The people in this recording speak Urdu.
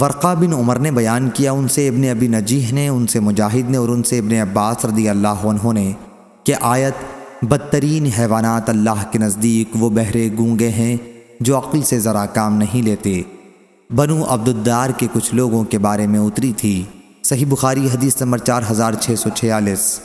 ورقہ بن عمر نے بیان کیا، ان سے ابن ابی نجیح نے، ان سے مجاہد نے اور ان سے ابن عباس رضی اللہ عنہ نے کہ آیت، بدترین حیوانات اللہ کے نزدیک وہ بہرے گونگے ہیں جو عقل سے ذرا کام نہیں لیتے۔ بنو عبدالدار کے کچھ لوگوں کے بارے میں اتری تھی۔ صحیح بخاری حدیث نمبر چار ہزار چھ سو چھیالیس۔